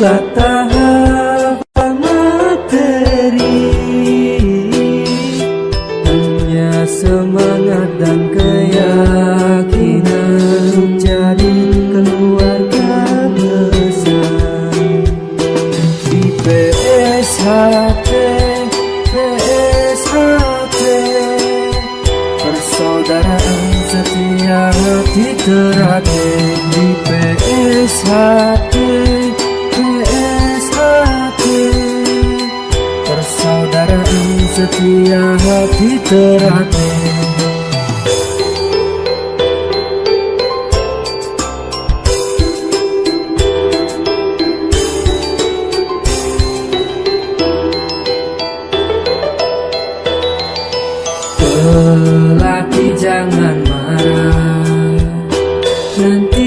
啦哒。lelaki jangan marah. Nanti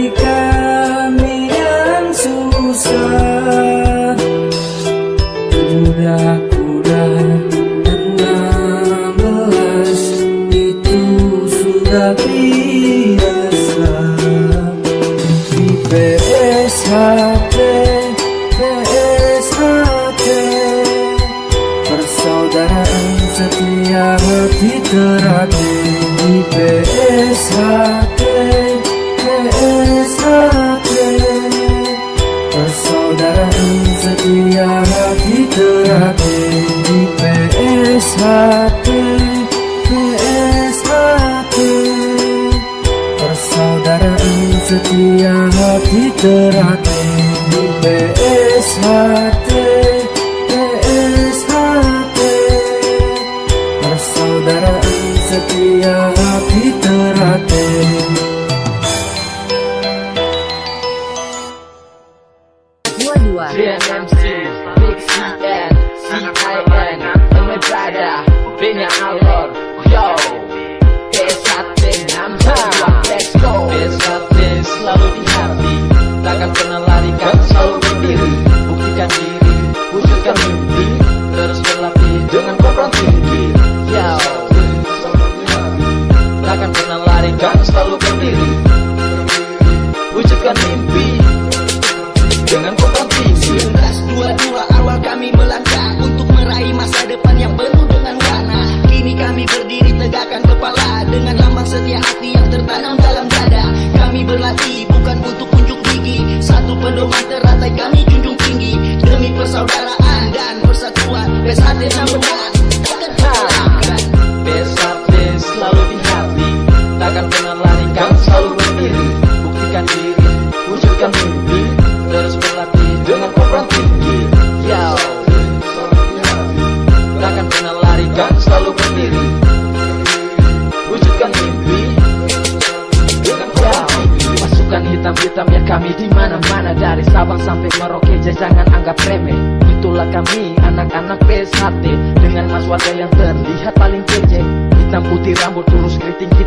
It's not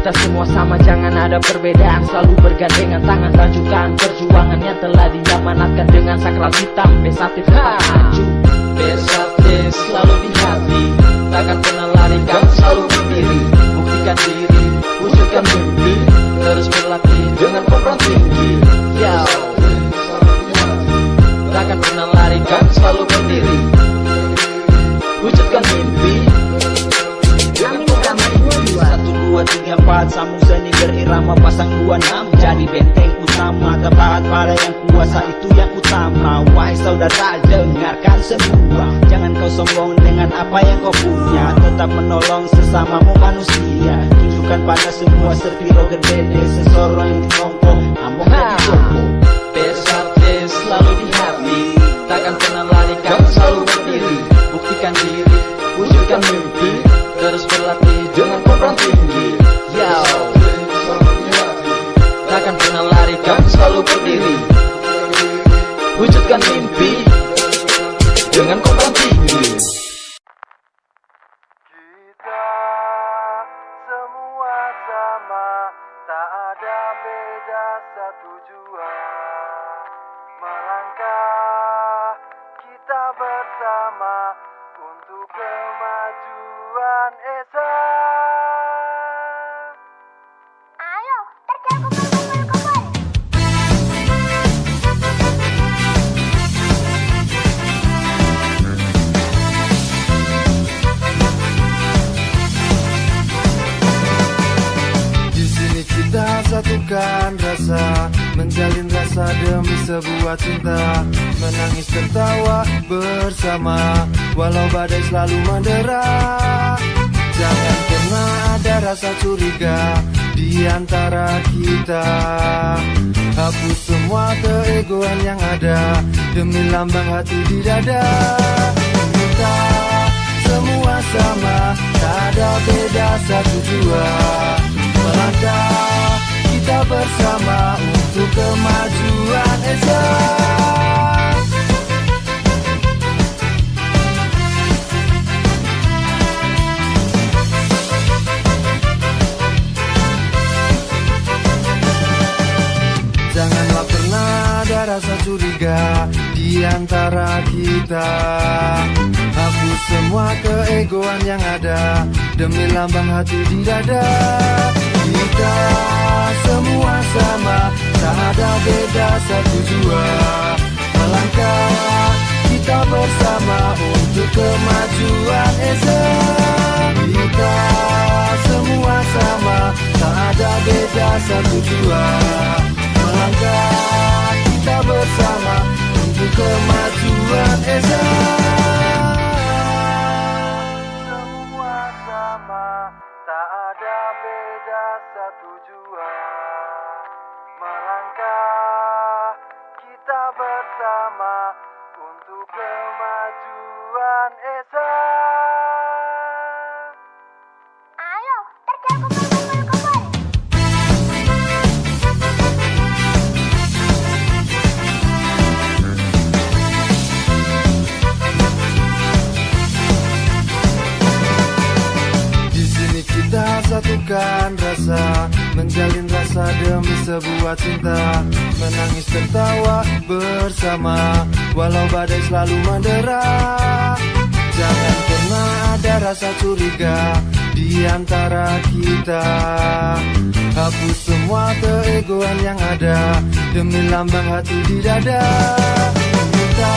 Kita semua sama jangan ada perbedaan. Selalu bergandengan tangan Lanjutkan perjuangan yang telah diamanatkan Dengan sakral hitam. Besatif tetap maju Besatif selalu di hati. Takkan pernah lari kau sangguan dua nama Jadi benteng utama. Tertahan pada yang kuasa itu yang utama. Wahai saudara dengarkan semua. Jangan kau sombong dengan apa yang kau punya. Tetap menolong sesamamu manusia. Tunjukkan pada semua serpiro gede Seseorang yang ditongkong Amok dan cinta Menangis tertawa bersama. Walau badai selalu mendera. Jangan pernah ada rasa curiga Di antara kita. Hapus semua keegoan yang ada Demi lambang hati di dada. Kita semua sama Tak ada beda satu jua Melangkah kita bersama Untuk kemajuan Esa. Janganlah pernah ada rasa curiga di antara kita. Hapus semua keegoan yang ada Demi lambang hati di dada satu jua Melangkah kita bersama Untuk kemajuan Esa. Kita semua sama Tak ada beda satu jua. Melangkah kita bersama Untuk kemajuan Esa Esa Ayo, terjal kumpul kumpul kumpul. Di sini kita satukan rasa Menjalin rasa demi sebuah cinta. Menangis tertawa bersama. Walau badai selalu mendera. Jangan pernah ada rasa curiga Di antara kita. Hapus semua keegoan yang ada Demi lambang hati di dada. Kita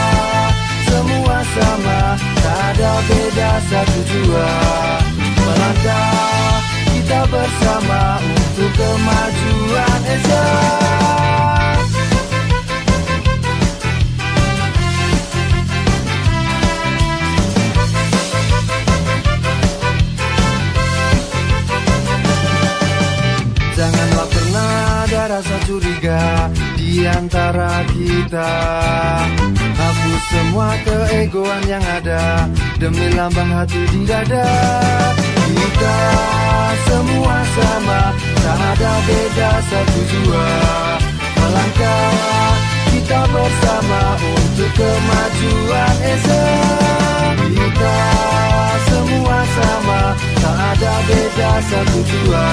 semua sama Tak ada beda satu jua. Melangkah kita bersama Untuk kemajuan Esa. Janganlah rasa curiga di antara kita. Hapus semua keegoan yang ada Demi lambang hati di dada. Kita semua sama Tak ada beda satu jua Melangkah kita bersama Untuk kemajuan Esa. Kita semua sama Tak ada beda satu jua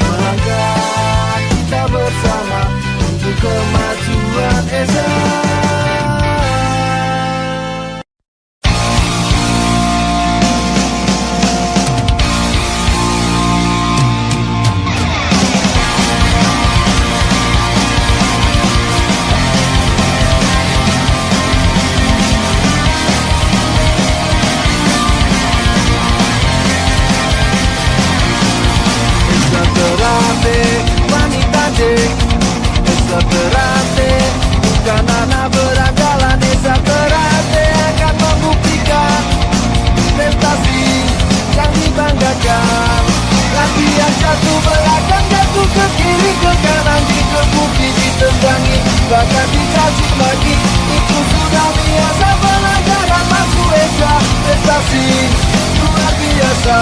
Melangkah kita bersama Untuk kemajuan Esa bahkan dicacik lagi Itu sudah biasa pelajaran masuk Esa Prestasi luar biasa.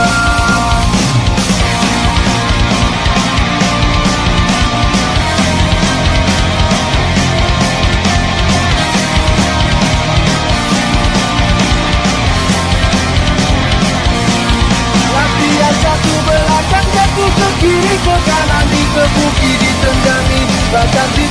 Latihan satu belakang jatuh ke kiri ke kanan di dikebuki Ditendangi bahkan dicaci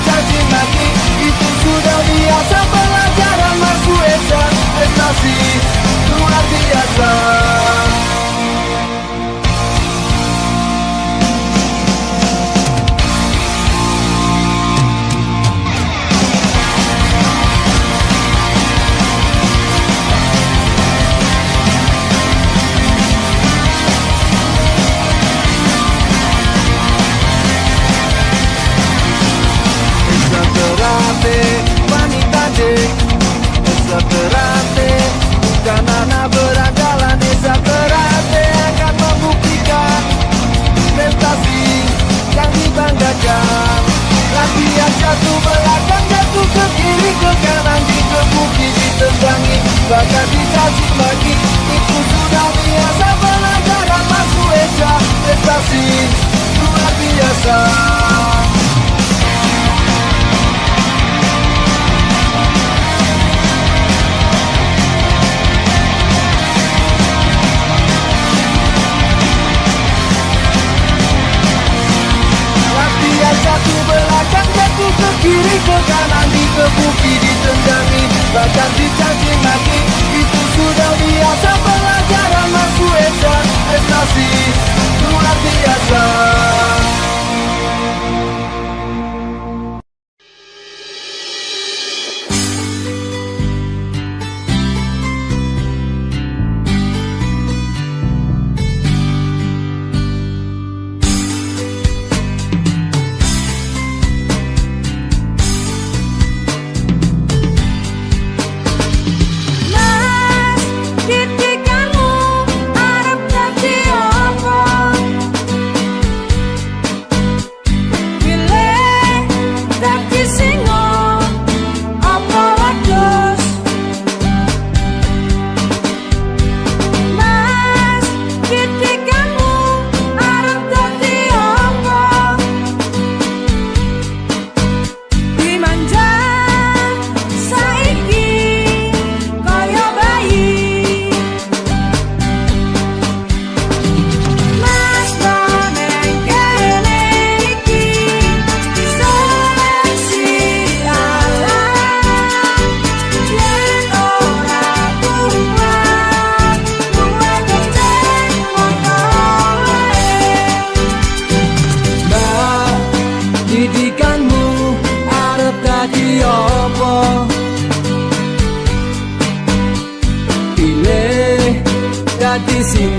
see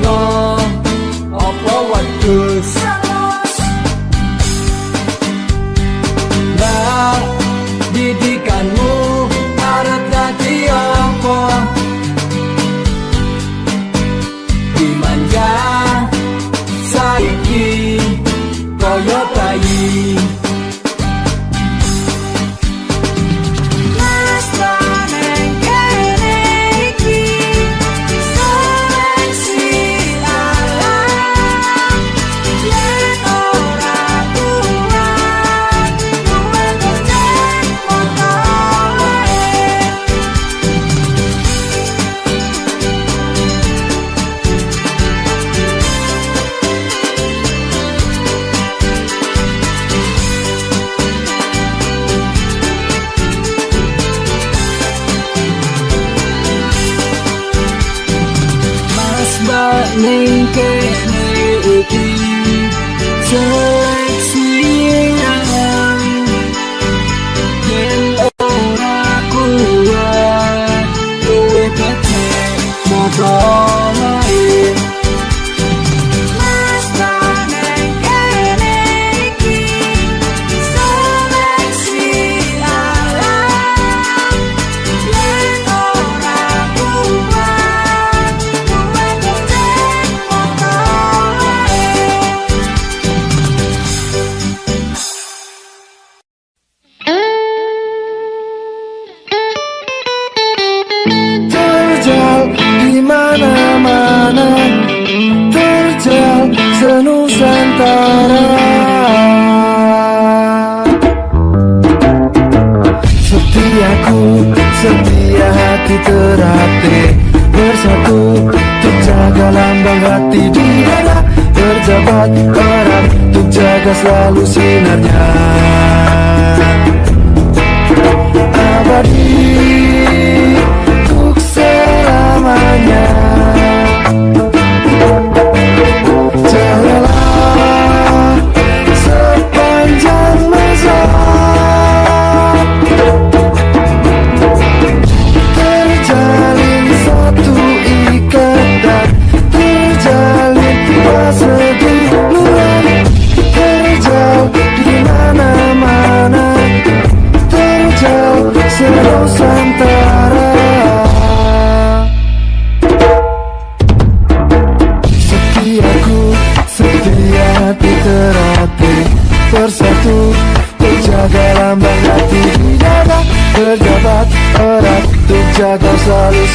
selalu sinarnya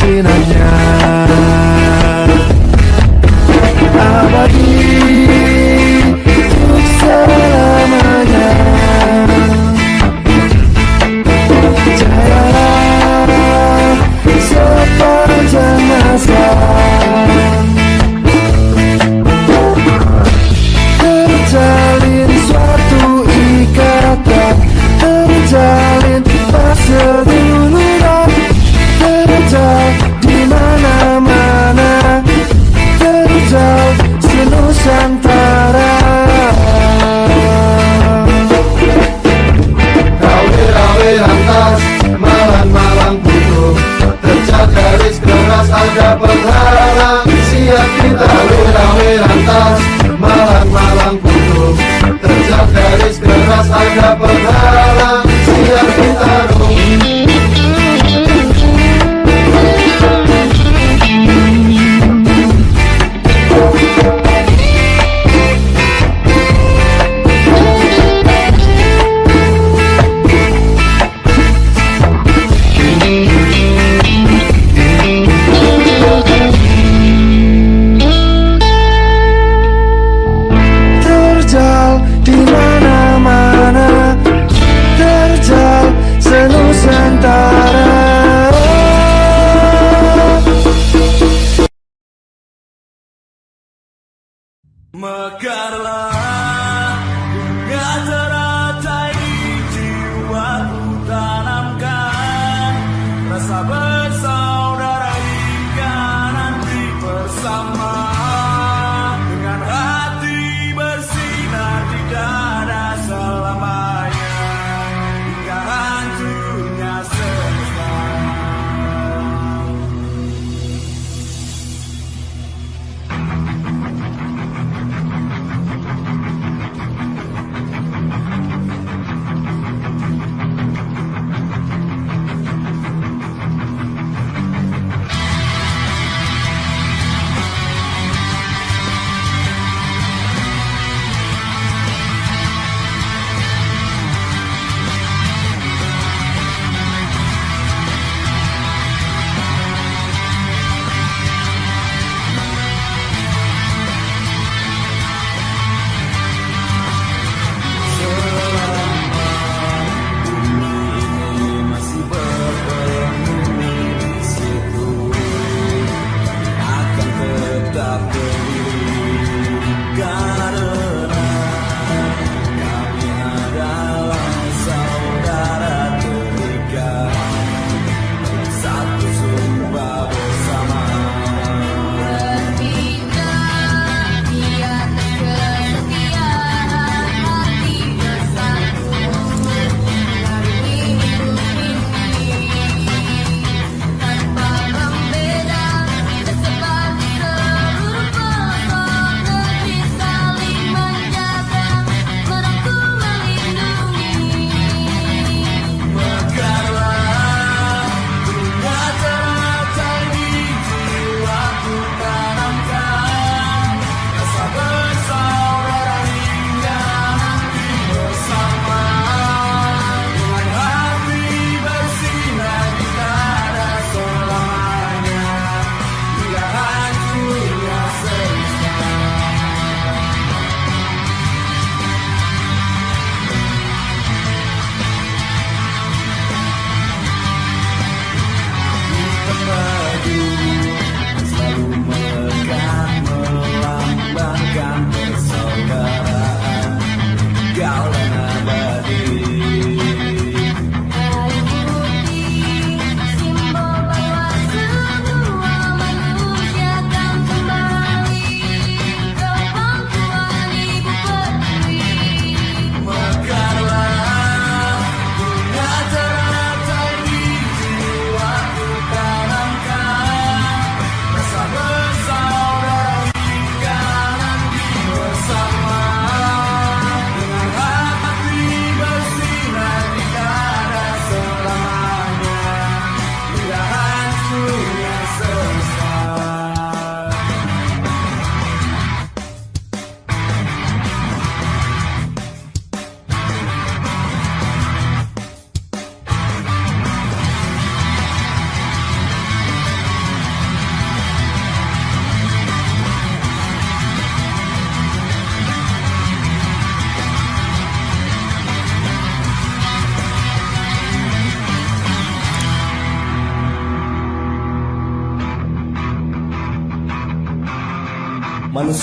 selalu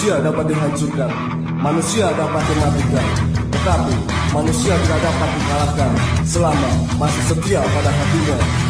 Manusia dapat dihancurkan, manusia dapat dimatikan, tetapi manusia tidak dapat dikalahkan selama masih setia pada hatinya.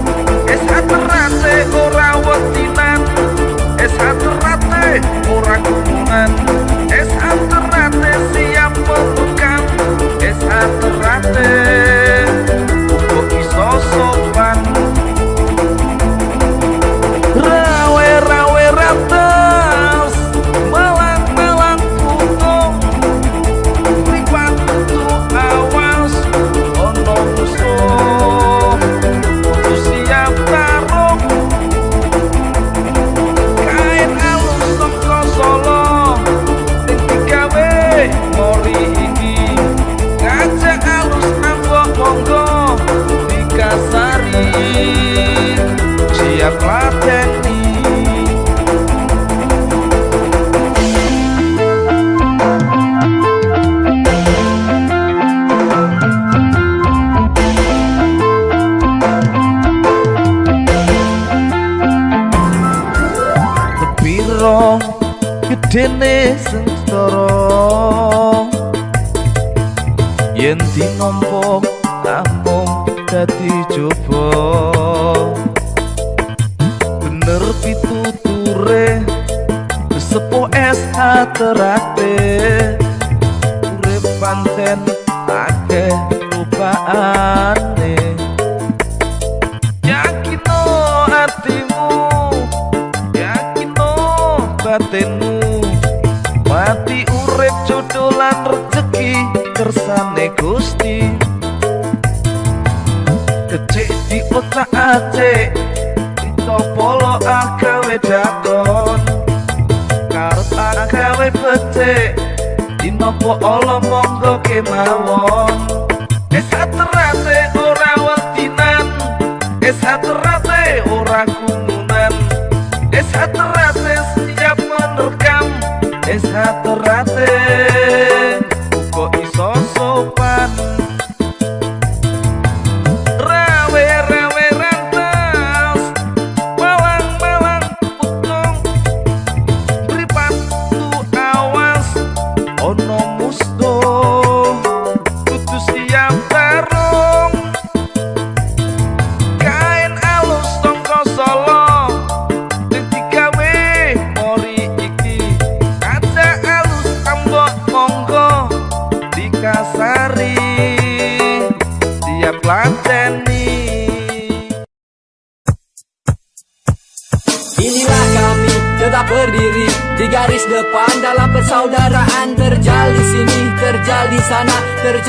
Aterate ora wetinan Es aterate ora kumunan Es aterate siap membukam Es aterate yen dinompo namung dadi coba bener pituture sepo es aterate panten akeh lupaane yakino atimu yakino batinmu mati urip jodolan rezeki kersane gusti. Kecik di otak acek ditopolo agawe dakon karep agawe becik dinopo olo monggo kemawon. Es aterate ora wetinan es aterate ora kumunan. Es aterate siap menerkam es aterate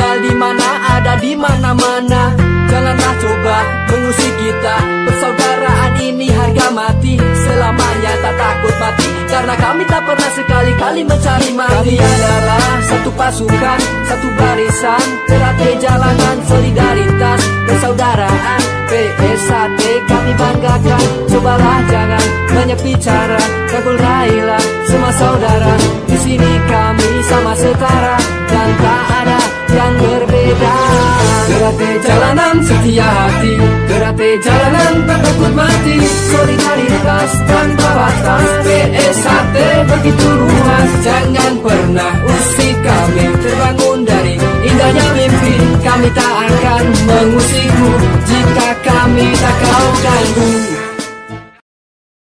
terjal di mana, ada di mana-mana. Janganlah coba mengusik kita. Persaudaraan ini harga mati. Selamanya tak takut mati. Karena kami tak pernah sekali-kali mencari mati. Kami adalah satu pasukan Satu barisan. Teratai jalanan solidaritas Persaudaraan. PSAT kami banggakan. Cobalah jangan banyak bicara. Rangkul raihlah semua saudara. Di sini kami sama setara Dan tak ada yang berbeda. Gerate jalanan setia hati Gerate jalanan tak takut mati. Solidaritas tanpa batas PSAT begitu luas. Jangan pernah usik kami Terbangun dari indahnya mimpi. Kami tak akan mengusikmu Jika kami tak kau ganggu